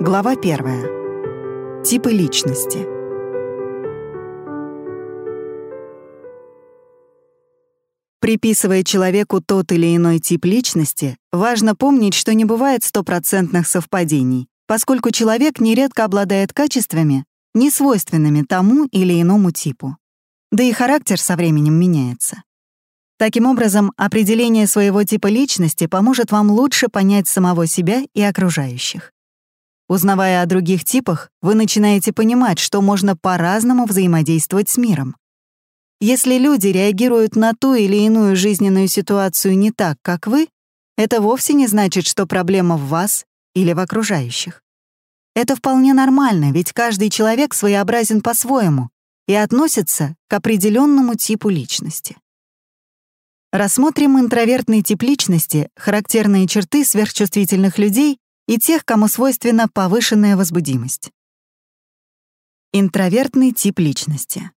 Глава 1. Типы личности. Приписывая человеку тот или иной тип личности, важно помнить, что не бывает стопроцентных совпадений, поскольку человек нередко обладает качествами, не свойственными тому или иному типу. Да и характер со временем меняется. Таким образом, определение своего типа личности поможет вам лучше понять самого себя и окружающих. Узнавая о других типах, вы начинаете понимать, что можно по-разному взаимодействовать с миром. Если люди реагируют на ту или иную жизненную ситуацию не так, как вы, это вовсе не значит, что проблема в вас или в окружающих. Это вполне нормально, ведь каждый человек своеобразен по-своему и относится к определенному типу личности. Рассмотрим интровертный тип личности, характерные черты сверхчувствительных людей и тех, кому свойственна повышенная возбудимость. Интровертный тип личности.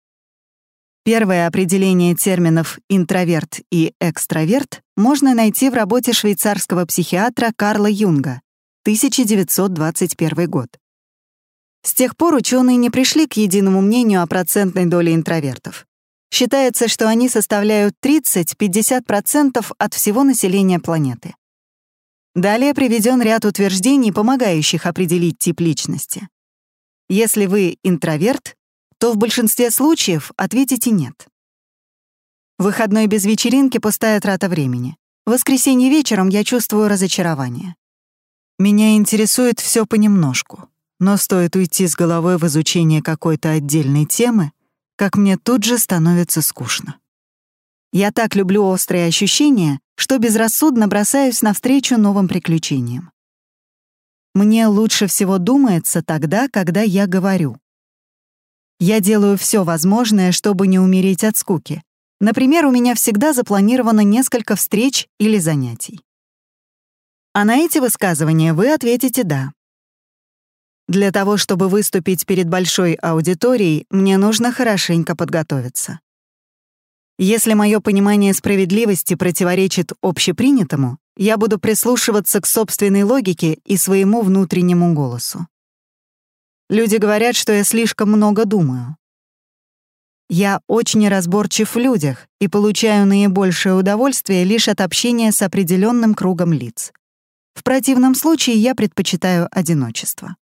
Первое определение терминов «интроверт» и «экстраверт» можно найти в работе швейцарского психиатра Карла Юнга, 1921 год. С тех пор ученые не пришли к единому мнению о процентной доле интровертов. Считается, что они составляют 30-50% от всего населения планеты. Далее приведен ряд утверждений, помогающих определить тип личности. Если вы интроверт, то в большинстве случаев ответите «нет». Выходной без вечеринки — пустая трата времени. В воскресенье вечером я чувствую разочарование. Меня интересует все понемножку, но стоит уйти с головой в изучение какой-то отдельной темы, как мне тут же становится скучно. Я так люблю острые ощущения, что безрассудно бросаюсь навстречу новым приключениям. Мне лучше всего думается тогда, когда я говорю. Я делаю все возможное, чтобы не умереть от скуки. Например, у меня всегда запланировано несколько встреч или занятий. А на эти высказывания вы ответите «да». Для того, чтобы выступить перед большой аудиторией, мне нужно хорошенько подготовиться. Если мое понимание справедливости противоречит общепринятому, я буду прислушиваться к собственной логике и своему внутреннему голосу. Люди говорят, что я слишком много думаю. Я очень разборчив в людях и получаю наибольшее удовольствие лишь от общения с определенным кругом лиц. В противном случае я предпочитаю одиночество.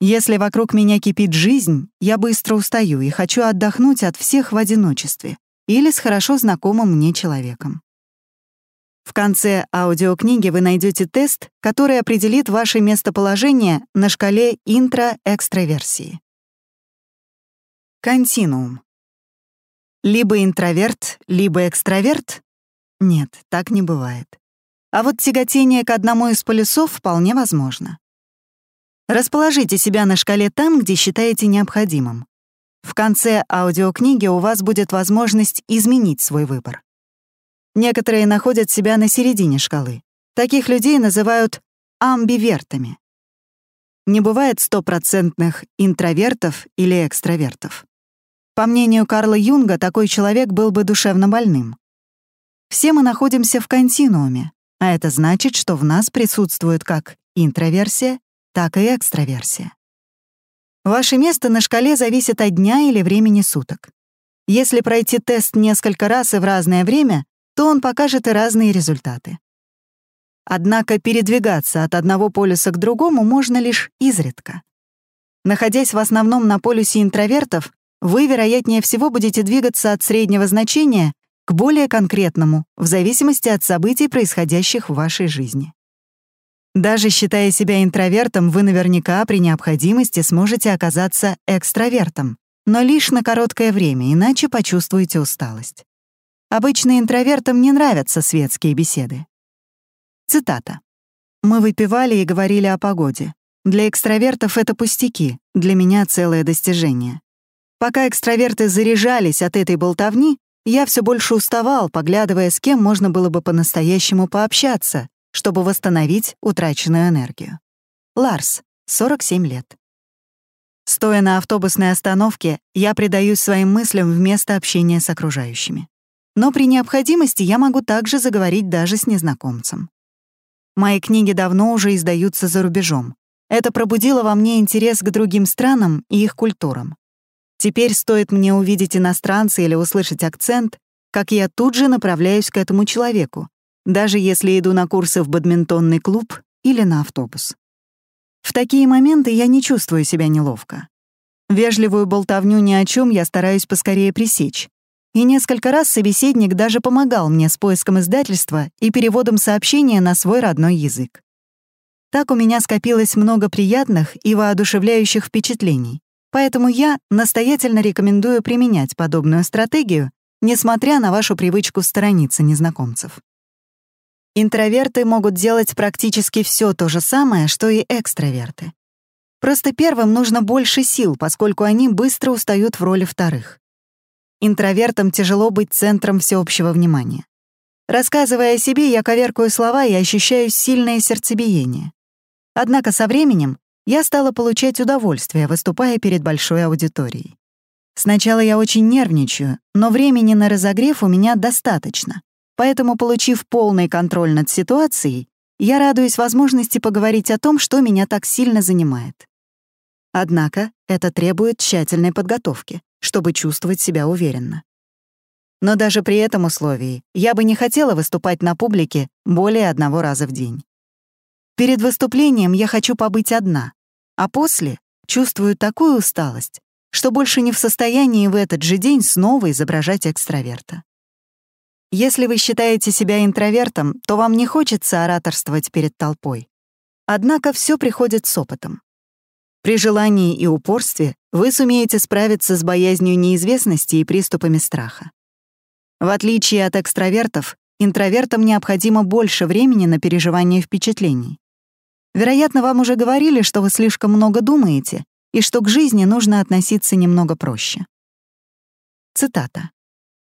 Если вокруг меня кипит жизнь, я быстро устаю и хочу отдохнуть от всех в одиночестве или с хорошо знакомым мне человеком. В конце аудиокниги вы найдете тест, который определит ваше местоположение на шкале интро-экстраверсии. Континуум. Либо интроверт, либо экстраверт? Нет, так не бывает. А вот тяготение к одному из полюсов вполне возможно. Расположите себя на шкале там, где считаете необходимым. В конце аудиокниги у вас будет возможность изменить свой выбор. Некоторые находят себя на середине шкалы. Таких людей называют амбивертами. Не бывает стопроцентных интровертов или экстравертов. По мнению Карла Юнга, такой человек был бы душевно больным. Все мы находимся в континууме, а это значит, что в нас присутствует как интроверсия, так и экстраверсия. Ваше место на шкале зависит от дня или времени суток. Если пройти тест несколько раз и в разное время, то он покажет и разные результаты. Однако передвигаться от одного полюса к другому можно лишь изредка. Находясь в основном на полюсе интровертов, вы, вероятнее всего, будете двигаться от среднего значения к более конкретному, в зависимости от событий, происходящих в вашей жизни. Даже считая себя интровертом, вы наверняка при необходимости сможете оказаться экстравертом, но лишь на короткое время, иначе почувствуете усталость. Обычно интровертам не нравятся светские беседы. Цитата. «Мы выпивали и говорили о погоде. Для экстравертов это пустяки, для меня целое достижение. Пока экстраверты заряжались от этой болтовни, я все больше уставал, поглядывая, с кем можно было бы по-настоящему пообщаться, чтобы восстановить утраченную энергию. Ларс, 47 лет. Стоя на автобусной остановке, я предаюсь своим мыслям вместо общения с окружающими. Но при необходимости я могу также заговорить даже с незнакомцем. Мои книги давно уже издаются за рубежом. Это пробудило во мне интерес к другим странам и их культурам. Теперь стоит мне увидеть иностранца или услышать акцент, как я тут же направляюсь к этому человеку, даже если иду на курсы в бадминтонный клуб или на автобус. В такие моменты я не чувствую себя неловко. Вежливую болтовню ни о чем я стараюсь поскорее пресечь. И несколько раз собеседник даже помогал мне с поиском издательства и переводом сообщения на свой родной язык. Так у меня скопилось много приятных и воодушевляющих впечатлений, поэтому я настоятельно рекомендую применять подобную стратегию, несмотря на вашу привычку сторониться незнакомцев. Интроверты могут делать практически все то же самое, что и экстраверты. Просто первым нужно больше сил, поскольку они быстро устают в роли вторых. Интровертам тяжело быть центром всеобщего внимания. Рассказывая о себе, я коверкаю слова и ощущаю сильное сердцебиение. Однако со временем я стала получать удовольствие, выступая перед большой аудиторией. Сначала я очень нервничаю, но времени на разогрев у меня достаточно, Поэтому, получив полный контроль над ситуацией, я радуюсь возможности поговорить о том, что меня так сильно занимает. Однако это требует тщательной подготовки, чтобы чувствовать себя уверенно. Но даже при этом условии я бы не хотела выступать на публике более одного раза в день. Перед выступлением я хочу побыть одна, а после чувствую такую усталость, что больше не в состоянии в этот же день снова изображать экстраверта. Если вы считаете себя интровертом, то вам не хочется ораторствовать перед толпой. Однако все приходит с опытом. При желании и упорстве вы сумеете справиться с боязнью неизвестности и приступами страха. В отличие от экстравертов, интровертам необходимо больше времени на переживание впечатлений. Вероятно, вам уже говорили, что вы слишком много думаете и что к жизни нужно относиться немного проще. Цитата.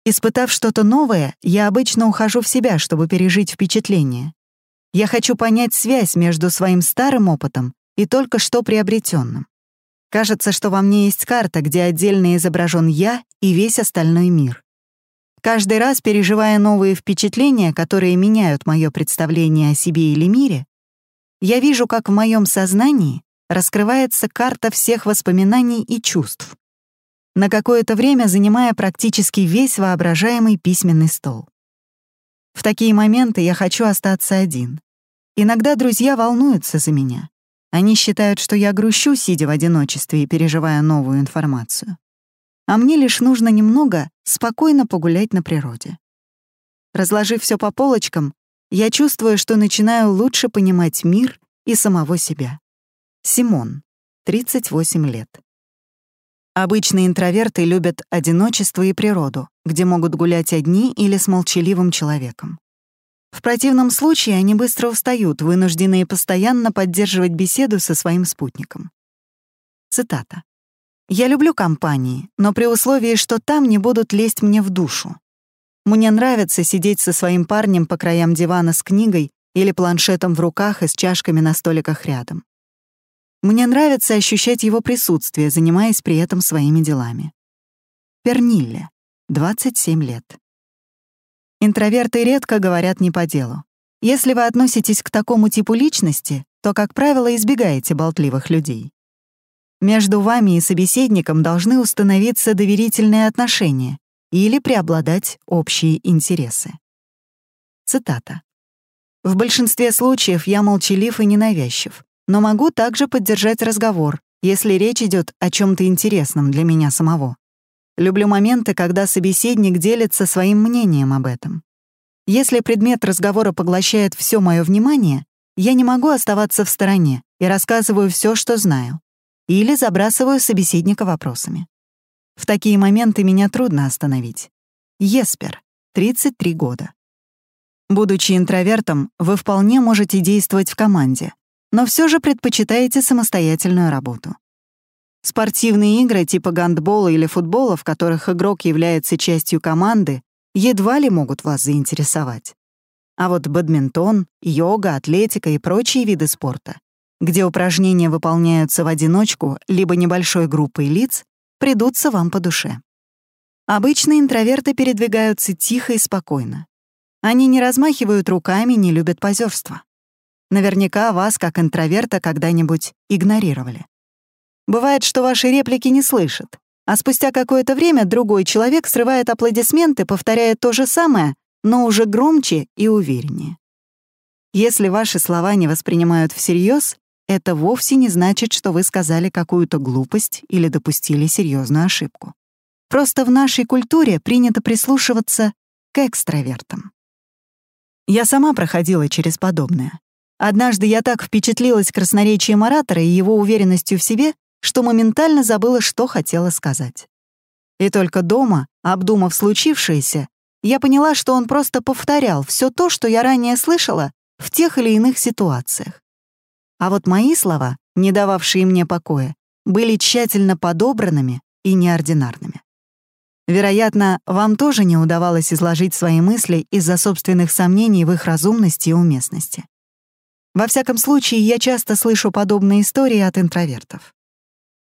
Испытав что-то новое, я обычно ухожу в себя, чтобы пережить впечатление. Я хочу понять связь между своим старым опытом и только что приобретенным. Кажется, что во мне есть карта, где отдельно изображен я и весь остальной мир. Каждый раз, переживая новые впечатления, которые меняют мое представление о себе или мире, я вижу, как в моем сознании раскрывается карта всех воспоминаний и чувств, на какое-то время занимая практически весь воображаемый письменный стол. В такие моменты я хочу остаться один. Иногда друзья волнуются за меня. Они считают, что я грущу, сидя в одиночестве и переживая новую информацию. А мне лишь нужно немного спокойно погулять на природе. Разложив все по полочкам, я чувствую, что начинаю лучше понимать мир и самого себя. Симон, 38 лет. Обычно интроверты любят одиночество и природу, где могут гулять одни или с молчаливым человеком. В противном случае они быстро устают, вынужденные постоянно поддерживать беседу со своим спутником. Цитата. «Я люблю компании, но при условии, что там не будут лезть мне в душу. Мне нравится сидеть со своим парнем по краям дивана с книгой или планшетом в руках и с чашками на столиках рядом. Мне нравится ощущать его присутствие, занимаясь при этом своими делами. Пернилле, 27 лет. Интроверты редко говорят не по делу. Если вы относитесь к такому типу личности, то, как правило, избегаете болтливых людей. Между вами и собеседником должны установиться доверительные отношения или преобладать общие интересы. Цитата. «В большинстве случаев я молчалив и ненавязчив, но могу также поддержать разговор, если речь идет о чем то интересном для меня самого. Люблю моменты, когда собеседник делится своим мнением об этом. Если предмет разговора поглощает все мое внимание, я не могу оставаться в стороне и рассказываю все, что знаю. Или забрасываю собеседника вопросами. В такие моменты меня трудно остановить. Еспер, 33 года. Будучи интровертом, вы вполне можете действовать в команде, но все же предпочитаете самостоятельную работу. Спортивные игры типа гандбола или футбола, в которых игрок является частью команды, едва ли могут вас заинтересовать. А вот бадминтон, йога, атлетика и прочие виды спорта, где упражнения выполняются в одиночку либо небольшой группой лиц, придутся вам по душе. Обычно интроверты передвигаются тихо и спокойно. Они не размахивают руками, не любят позерство. Наверняка вас, как интроверта, когда-нибудь игнорировали. Бывает, что ваши реплики не слышат, а спустя какое-то время другой человек срывает аплодисменты, повторяя то же самое, но уже громче и увереннее. Если ваши слова не воспринимают всерьез, это вовсе не значит, что вы сказали какую-то глупость или допустили серьезную ошибку. Просто в нашей культуре принято прислушиваться к экстравертам. Я сама проходила через подобное. Однажды я так впечатлилась красноречием оратора и его уверенностью в себе, что моментально забыла, что хотела сказать. И только дома, обдумав случившееся, я поняла, что он просто повторял все то, что я ранее слышала в тех или иных ситуациях. А вот мои слова, не дававшие мне покоя, были тщательно подобранными и неординарными. Вероятно, вам тоже не удавалось изложить свои мысли из-за собственных сомнений в их разумности и уместности. Во всяком случае, я часто слышу подобные истории от интровертов.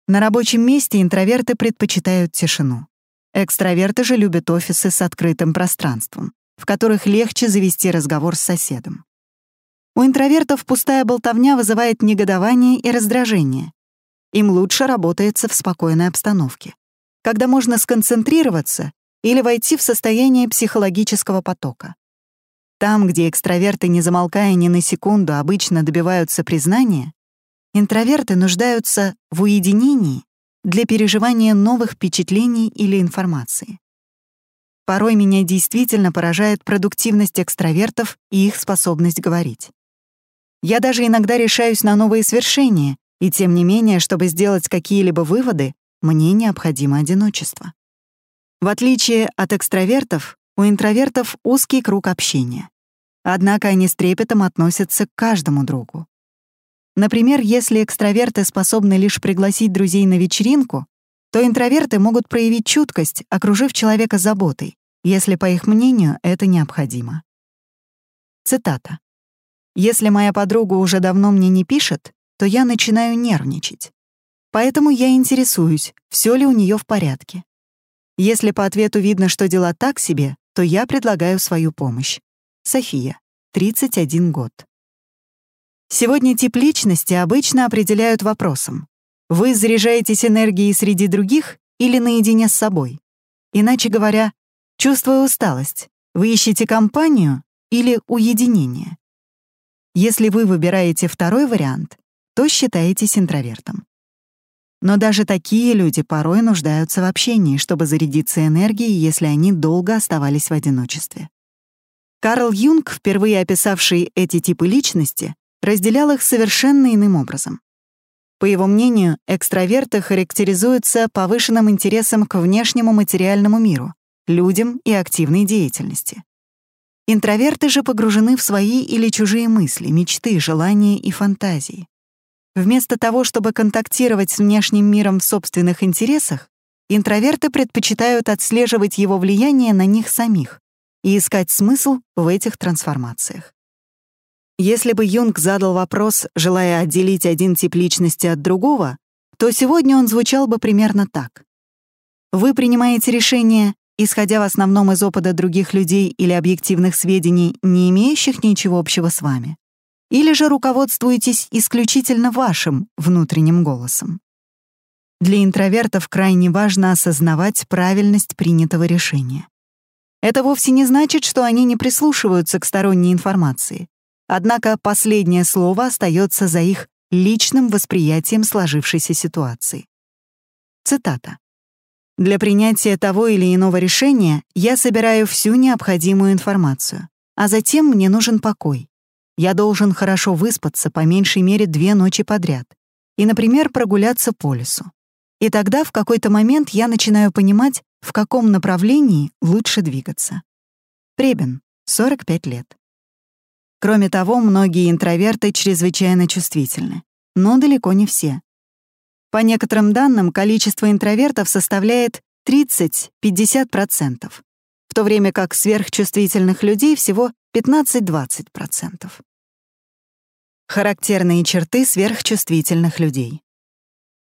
На рабочем месте интроверты предпочитают тишину. Экстраверты же любят офисы с открытым пространством, в которых легче завести разговор с соседом. У интровертов пустая болтовня вызывает негодование и раздражение. Им лучше работается в спокойной обстановке когда можно сконцентрироваться или войти в состояние психологического потока. Там, где экстраверты, не замолкая ни на секунду, обычно добиваются признания, интроверты нуждаются в уединении для переживания новых впечатлений или информации. Порой меня действительно поражает продуктивность экстравертов и их способность говорить. Я даже иногда решаюсь на новые свершения, и тем не менее, чтобы сделать какие-либо выводы, мне необходимо одиночество. В отличие от экстравертов, у интровертов узкий круг общения. Однако они с трепетом относятся к каждому другу. Например, если экстраверты способны лишь пригласить друзей на вечеринку, то интроверты могут проявить чуткость, окружив человека заботой, если, по их мнению, это необходимо. Цитата. «Если моя подруга уже давно мне не пишет, то я начинаю нервничать. Поэтому я интересуюсь, все ли у нее в порядке. Если по ответу видно, что дела так себе, то я предлагаю свою помощь. София, 31 год. Сегодня тип личности обычно определяют вопросом. Вы заряжаетесь энергией среди других или наедине с собой? Иначе говоря, чувствуя усталость, вы ищете компанию или уединение? Если вы выбираете второй вариант, то считаетесь интровертом. Но даже такие люди порой нуждаются в общении, чтобы зарядиться энергией, если они долго оставались в одиночестве. Карл Юнг, впервые описавший эти типы личности, разделял их совершенно иным образом. По его мнению, экстраверты характеризуются повышенным интересом к внешнему материальному миру, людям и активной деятельности. Интроверты же погружены в свои или чужие мысли, мечты, желания и фантазии. Вместо того, чтобы контактировать с внешним миром в собственных интересах, интроверты предпочитают отслеживать его влияние на них самих и искать смысл в этих трансформациях. Если бы Юнг задал вопрос, желая отделить один тип личности от другого, то сегодня он звучал бы примерно так. Вы принимаете решение, исходя в основном из опыта других людей или объективных сведений, не имеющих ничего общего с вами или же руководствуетесь исключительно вашим внутренним голосом. Для интровертов крайне важно осознавать правильность принятого решения. Это вовсе не значит, что они не прислушиваются к сторонней информации. Однако последнее слово остается за их личным восприятием сложившейся ситуации. Цитата. «Для принятия того или иного решения я собираю всю необходимую информацию, а затем мне нужен покой. Я должен хорошо выспаться по меньшей мере две ночи подряд и, например, прогуляться по лесу. И тогда в какой-то момент я начинаю понимать, в каком направлении лучше двигаться. Пребен, 45 лет. Кроме того, многие интроверты чрезвычайно чувствительны, но далеко не все. По некоторым данным, количество интровертов составляет 30-50%, в то время как сверхчувствительных людей всего 15-20%. Характерные черты сверхчувствительных людей.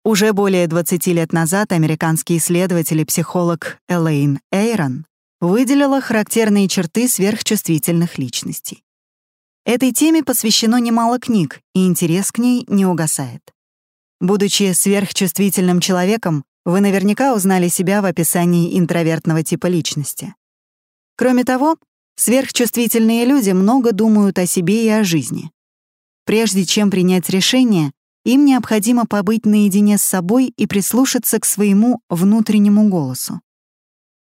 Уже более 20 лет назад американский исследователь и психолог Элейн Эйрон выделила характерные черты сверхчувствительных личностей. Этой теме посвящено немало книг, и интерес к ней не угасает. Будучи сверхчувствительным человеком, вы наверняка узнали себя в описании интровертного типа личности. Кроме того, сверхчувствительные люди много думают о себе и о жизни. Прежде чем принять решение, им необходимо побыть наедине с собой и прислушаться к своему внутреннему голосу.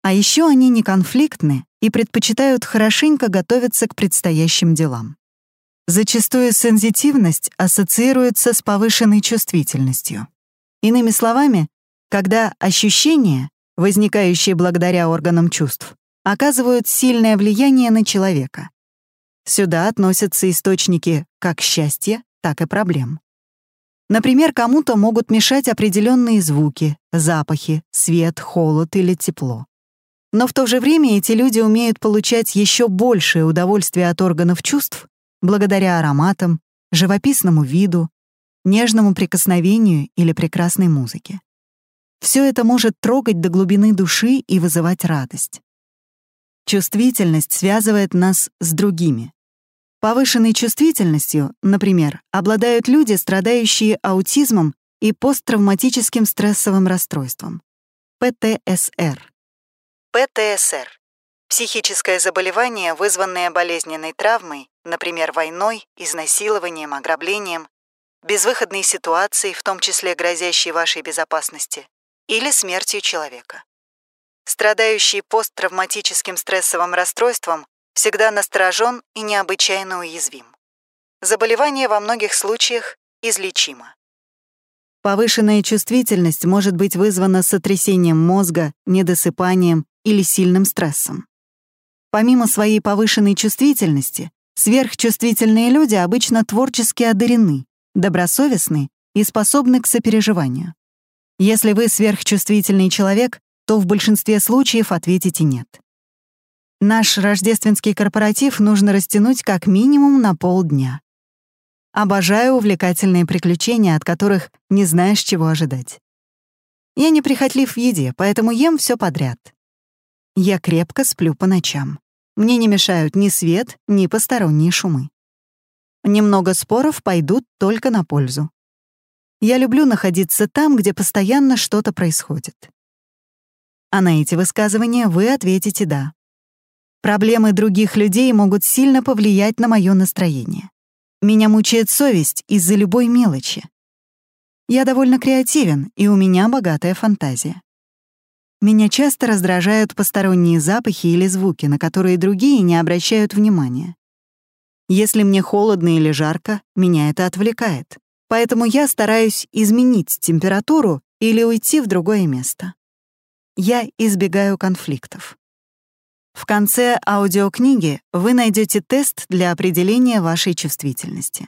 А еще они не конфликтны и предпочитают хорошенько готовиться к предстоящим делам. Зачастую сензитивность ассоциируется с повышенной чувствительностью. Иными словами, когда ощущения, возникающие благодаря органам чувств, оказывают сильное влияние на человека. Сюда относятся источники как счастья, так и проблем. Например, кому-то могут мешать определенные звуки, запахи, свет, холод или тепло. Но в то же время эти люди умеют получать еще большее удовольствие от органов чувств благодаря ароматам, живописному виду, нежному прикосновению или прекрасной музыке. Все это может трогать до глубины души и вызывать радость. Чувствительность связывает нас с другими, Повышенной чувствительностью, например, обладают люди, страдающие аутизмом и посттравматическим стрессовым расстройством. ПТСР. ПТСР — психическое заболевание, вызванное болезненной травмой, например, войной, изнасилованием, ограблением, безвыходной ситуацией, в том числе грозящей вашей безопасности, или смертью человека. Страдающий посттравматическим стрессовым расстройством всегда насторожен и необычайно уязвим. Заболевание во многих случаях излечимо. Повышенная чувствительность может быть вызвана сотрясением мозга, недосыпанием или сильным стрессом. Помимо своей повышенной чувствительности, сверхчувствительные люди обычно творчески одарены, добросовестны и способны к сопереживанию. Если вы сверхчувствительный человек, то в большинстве случаев ответите «нет». Наш рождественский корпоратив нужно растянуть как минимум на полдня. Обожаю увлекательные приключения, от которых не знаешь, чего ожидать. Я не прихотлив в еде, поэтому ем все подряд. Я крепко сплю по ночам. Мне не мешают ни свет, ни посторонние шумы. Немного споров пойдут только на пользу. Я люблю находиться там, где постоянно что-то происходит. А на эти высказывания вы ответите «да». Проблемы других людей могут сильно повлиять на мое настроение. Меня мучает совесть из-за любой мелочи. Я довольно креативен, и у меня богатая фантазия. Меня часто раздражают посторонние запахи или звуки, на которые другие не обращают внимания. Если мне холодно или жарко, меня это отвлекает. Поэтому я стараюсь изменить температуру или уйти в другое место. Я избегаю конфликтов. В конце аудиокниги вы найдете тест для определения вашей чувствительности.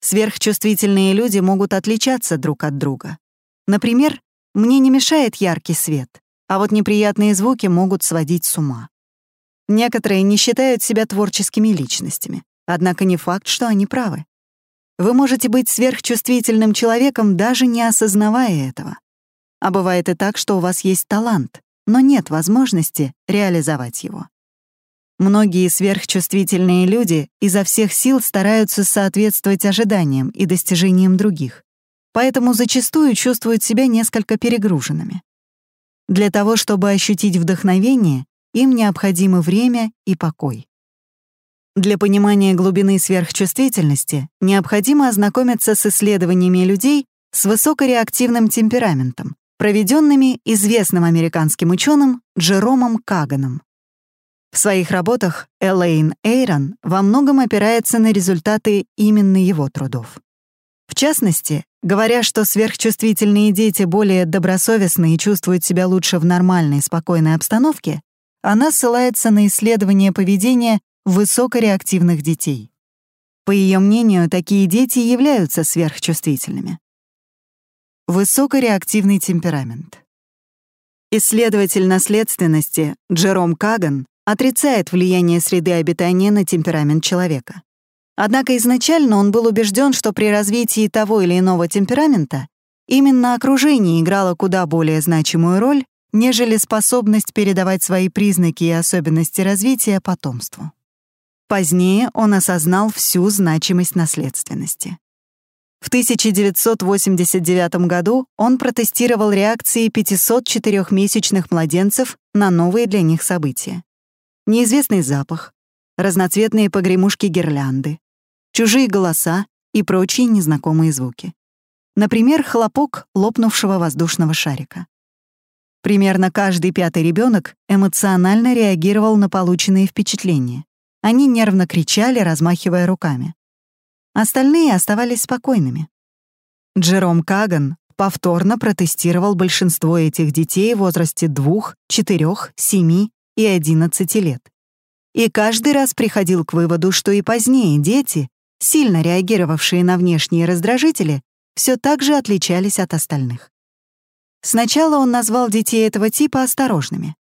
Сверхчувствительные люди могут отличаться друг от друга. Например, мне не мешает яркий свет, а вот неприятные звуки могут сводить с ума. Некоторые не считают себя творческими личностями, однако не факт, что они правы. Вы можете быть сверхчувствительным человеком, даже не осознавая этого. А бывает и так, что у вас есть талант, но нет возможности реализовать его. Многие сверхчувствительные люди изо всех сил стараются соответствовать ожиданиям и достижениям других, поэтому зачастую чувствуют себя несколько перегруженными. Для того, чтобы ощутить вдохновение, им необходимо время и покой. Для понимания глубины сверхчувствительности необходимо ознакомиться с исследованиями людей с высокореактивным темпераментом, проведенными известным американским ученым Джеромом Каганом. В своих работах Элейн Эйрон во многом опирается на результаты именно его трудов. В частности, говоря, что сверхчувствительные дети более добросовестны и чувствуют себя лучше в нормальной, спокойной обстановке, она ссылается на исследования поведения высокореактивных детей. По ее мнению, такие дети являются сверхчувствительными. Высокореактивный темперамент. Исследователь наследственности Джером Каган отрицает влияние среды обитания на темперамент человека. Однако изначально он был убежден, что при развитии того или иного темперамента именно окружение играло куда более значимую роль, нежели способность передавать свои признаки и особенности развития потомству. Позднее он осознал всю значимость наследственности. В 1989 году он протестировал реакции 504-месячных младенцев на новые для них события. Неизвестный запах, разноцветные погремушки гирлянды, чужие голоса и прочие незнакомые звуки. Например, хлопок лопнувшего воздушного шарика. Примерно каждый пятый ребенок эмоционально реагировал на полученные впечатления. Они нервно кричали, размахивая руками. Остальные оставались спокойными. Джером Каган повторно протестировал большинство этих детей в возрасте 2, 4, 7 и 11 лет. И каждый раз приходил к выводу, что и позднее дети, сильно реагировавшие на внешние раздражители, все так же отличались от остальных. Сначала он назвал детей этого типа осторожными.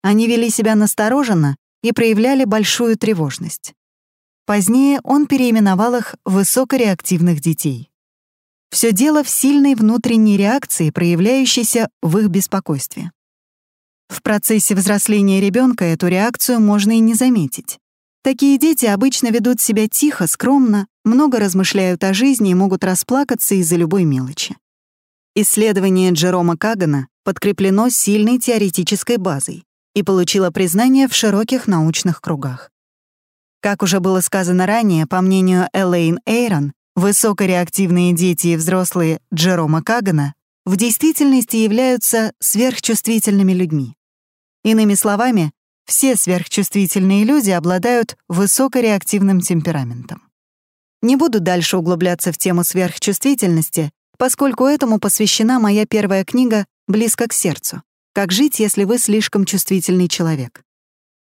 Они вели себя настороженно и проявляли большую тревожность. Позднее он переименовал их высокореактивных детей. Все дело в сильной внутренней реакции, проявляющейся в их беспокойстве. В процессе взросления ребенка эту реакцию можно и не заметить. Такие дети обычно ведут себя тихо, скромно, много размышляют о жизни и могут расплакаться из-за любой мелочи. Исследование Джерома Кагана подкреплено сильной теоретической базой и получило признание в широких научных кругах. Как уже было сказано ранее, по мнению Элейн Эйрон, высокореактивные дети и взрослые Джерома Кагана в действительности являются сверхчувствительными людьми. Иными словами, все сверхчувствительные люди обладают высокореактивным темпераментом. Не буду дальше углубляться в тему сверхчувствительности, поскольку этому посвящена моя первая книга «Близко к сердцу. Как жить, если вы слишком чувствительный человек».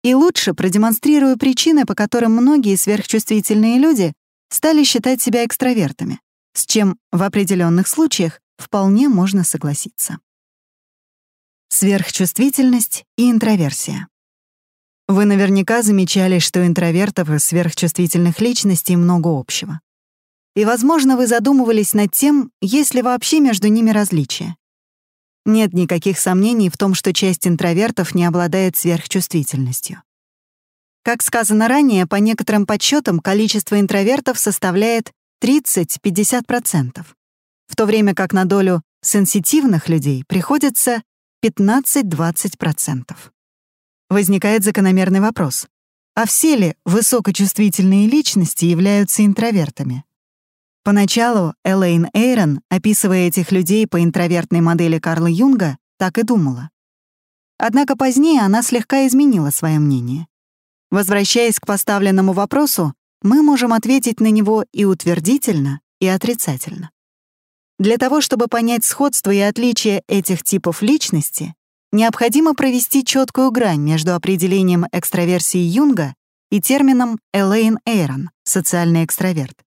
И лучше продемонстрирую причины, по которым многие сверхчувствительные люди стали считать себя экстравертами, с чем в определенных случаях вполне можно согласиться. Сверхчувствительность и интроверсия. Вы наверняка замечали, что интровертов и сверхчувствительных личностей много общего. И, возможно, вы задумывались над тем, есть ли вообще между ними различия. Нет никаких сомнений в том, что часть интровертов не обладает сверхчувствительностью. Как сказано ранее, по некоторым подсчетам количество интровертов составляет 30-50%, в то время как на долю сенситивных людей приходится 15-20%. Возникает закономерный вопрос. А все ли высокочувствительные личности являются интровертами? Поначалу Элейн Эйрон, описывая этих людей по интровертной модели Карла Юнга, так и думала. Однако позднее она слегка изменила свое мнение. Возвращаясь к поставленному вопросу, мы можем ответить на него и утвердительно, и отрицательно. Для того, чтобы понять сходство и отличие этих типов личности, необходимо провести четкую грань между определением экстраверсии Юнга и термином Элейн Эйрон — социальный экстраверт.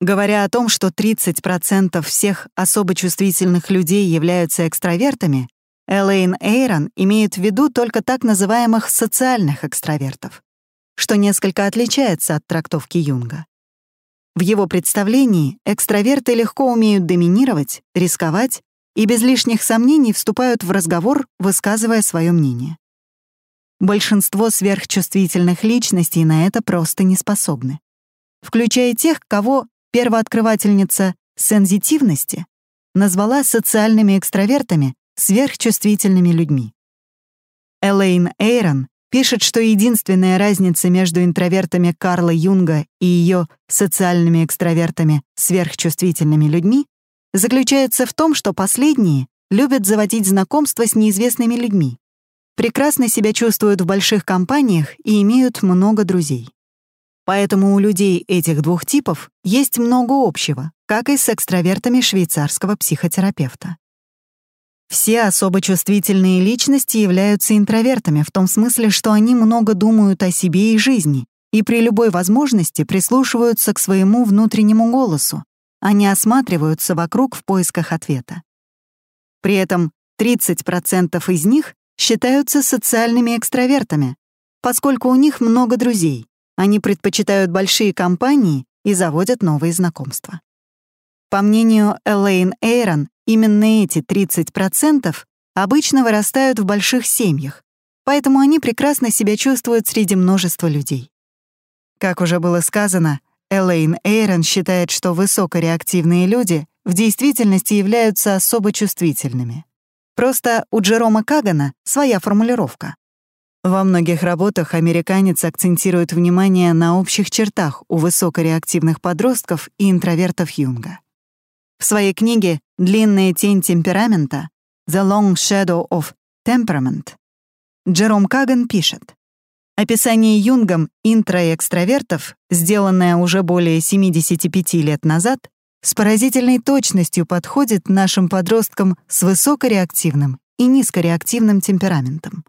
Говоря о том, что 30% всех особо чувствительных людей являются экстравертами, Элейн Эйрон имеет в виду только так называемых социальных экстравертов, что несколько отличается от трактовки Юнга. В его представлении экстраверты легко умеют доминировать, рисковать и без лишних сомнений вступают в разговор, высказывая свое мнение. Большинство сверхчувствительных личностей на это просто не способны, включая тех, кого первооткрывательница сензитивности назвала социальными экстравертами сверхчувствительными людьми. Элейн Эйрон пишет, что единственная разница между интровертами Карла Юнга и ее социальными экстравертами сверхчувствительными людьми заключается в том, что последние любят заводить знакомства с неизвестными людьми, прекрасно себя чувствуют в больших компаниях и имеют много друзей. Поэтому у людей этих двух типов есть много общего, как и с экстравертами швейцарского психотерапевта. Все особо чувствительные личности являются интровертами в том смысле, что они много думают о себе и жизни и при любой возможности прислушиваются к своему внутреннему голосу, они осматриваются вокруг в поисках ответа. При этом 30% из них считаются социальными экстравертами, поскольку у них много друзей, они предпочитают большие компании и заводят новые знакомства. По мнению Элейн Эйрон, именно эти 30% обычно вырастают в больших семьях, поэтому они прекрасно себя чувствуют среди множества людей. Как уже было сказано, Элейн Эйрон считает, что высокореактивные люди в действительности являются особо чувствительными. Просто у Джерома Кагана своя формулировка. Во многих работах американец акцентирует внимание на общих чертах у высокореактивных подростков и интровертов Юнга. В своей книге «Длинная тень темперамента» «The Long Shadow of Temperament» Джером Каган пишет, Описание Юнгом интроэкстравертов, сделанное уже более 75 лет назад, с поразительной точностью подходит нашим подросткам с высокореактивным и низкореактивным темпераментом.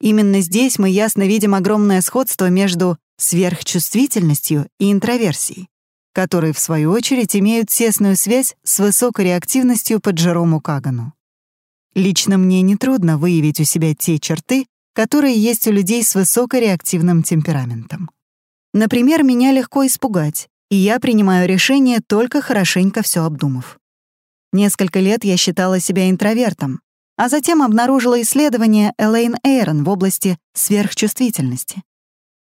Именно здесь мы ясно видим огромное сходство между сверхчувствительностью и интроверсией, которые, в свою очередь, имеют тесную связь с высокореактивностью по Джерому Кагану. Лично мне нетрудно выявить у себя те черты, которые есть у людей с высокореактивным темпераментом. Например, меня легко испугать, и я принимаю решение, только хорошенько все обдумав. Несколько лет я считала себя интровертом, а затем обнаружила исследование Элейн Эйрон в области сверхчувствительности.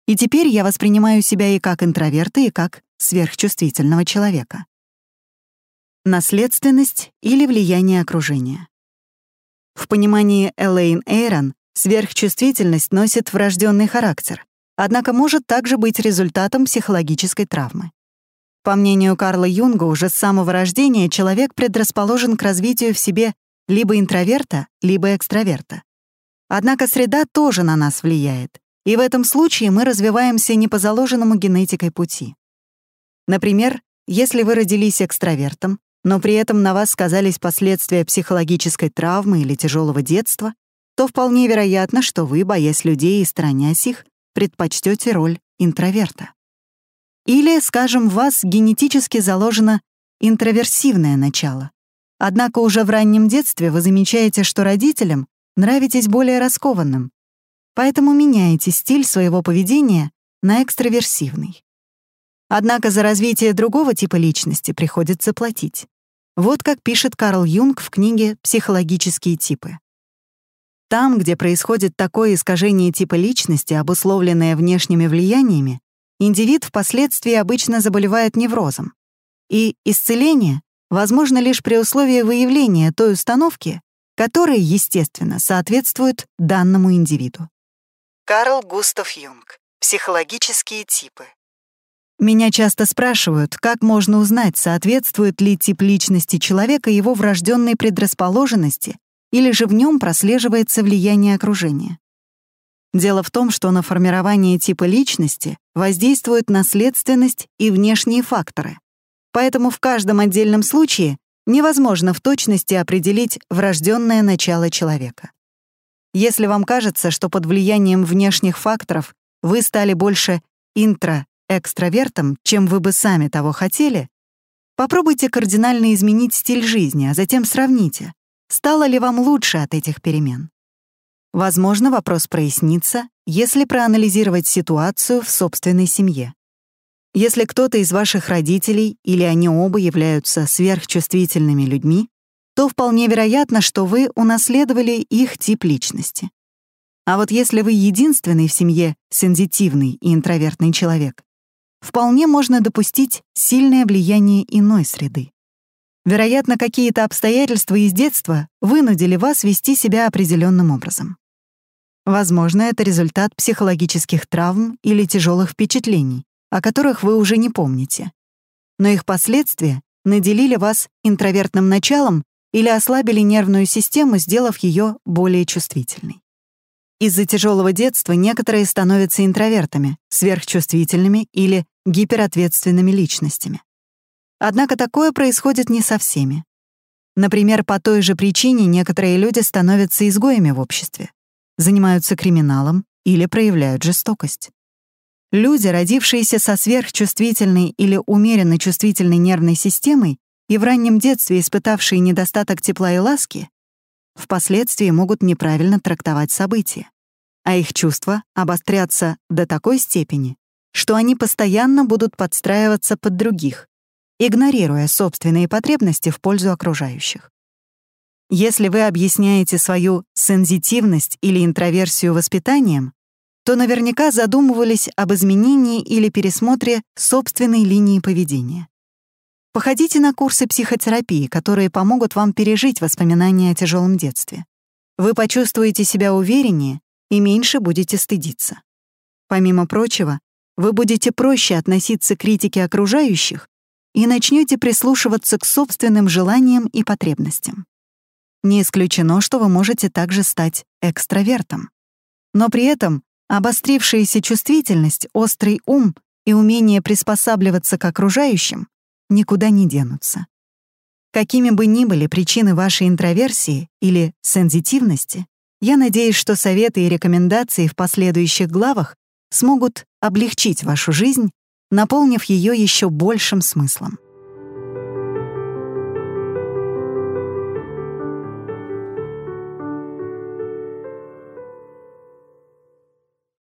И теперь я воспринимаю себя и как интроверта, и как сверхчувствительного человека. Наследственность или влияние окружения. В понимании Элейн Эйрон Сверхчувствительность носит врожденный характер, однако может также быть результатом психологической травмы. По мнению Карла Юнга, уже с самого рождения человек предрасположен к развитию в себе либо интроверта, либо экстраверта. Однако среда тоже на нас влияет, и в этом случае мы развиваемся не по заложенному генетикой пути. Например, если вы родились экстравертом, но при этом на вас сказались последствия психологической травмы или тяжелого детства, то вполне вероятно, что вы, боясь людей и сторонясь их, предпочтете роль интроверта. Или, скажем, в вас генетически заложено интроверсивное начало. Однако уже в раннем детстве вы замечаете, что родителям нравитесь более раскованным, поэтому меняете стиль своего поведения на экстраверсивный. Однако за развитие другого типа личности приходится платить. Вот как пишет Карл Юнг в книге «Психологические типы». Там, где происходит такое искажение типа личности, обусловленное внешними влияниями, индивид впоследствии обычно заболевает неврозом. И исцеление возможно лишь при условии выявления той установки, которая, естественно, соответствует данному индивиду. Карл Густав Юнг. Психологические типы. Меня часто спрашивают, как можно узнать, соответствует ли тип личности человека его врожденной предрасположенности или же в нем прослеживается влияние окружения. Дело в том, что на формирование типа личности воздействуют наследственность и внешние факторы. Поэтому в каждом отдельном случае невозможно в точности определить врожденное начало человека. Если вам кажется, что под влиянием внешних факторов вы стали больше интро-экстравертом, чем вы бы сами того хотели, попробуйте кардинально изменить стиль жизни, а затем сравните, Стало ли вам лучше от этих перемен? Возможно, вопрос прояснится, если проанализировать ситуацию в собственной семье. Если кто-то из ваших родителей или они оба являются сверхчувствительными людьми, то вполне вероятно, что вы унаследовали их тип личности. А вот если вы единственный в семье сензитивный и интровертный человек, вполне можно допустить сильное влияние иной среды. Вероятно, какие-то обстоятельства из детства вынудили вас вести себя определенным образом. Возможно, это результат психологических травм или тяжелых впечатлений, о которых вы уже не помните. Но их последствия наделили вас интровертным началом или ослабили нервную систему, сделав ее более чувствительной. Из-за тяжелого детства некоторые становятся интровертами, сверхчувствительными или гиперответственными личностями. Однако такое происходит не со всеми. Например, по той же причине некоторые люди становятся изгоями в обществе, занимаются криминалом или проявляют жестокость. Люди, родившиеся со сверхчувствительной или умеренно чувствительной нервной системой и в раннем детстве испытавшие недостаток тепла и ласки, впоследствии могут неправильно трактовать события, а их чувства обострятся до такой степени, что они постоянно будут подстраиваться под других, игнорируя собственные потребности в пользу окружающих. Если вы объясняете свою сензитивность или интроверсию воспитанием, то наверняка задумывались об изменении или пересмотре собственной линии поведения. Походите на курсы психотерапии, которые помогут вам пережить воспоминания о тяжелом детстве. Вы почувствуете себя увереннее и меньше будете стыдиться. Помимо прочего, вы будете проще относиться к критике окружающих и начнете прислушиваться к собственным желаниям и потребностям. Не исключено, что вы можете также стать экстравертом. Но при этом обострившаяся чувствительность, острый ум и умение приспосабливаться к окружающим никуда не денутся. Какими бы ни были причины вашей интроверсии или сензитивности, я надеюсь, что советы и рекомендации в последующих главах смогут облегчить вашу жизнь, наполнив ее еще большим смыслом.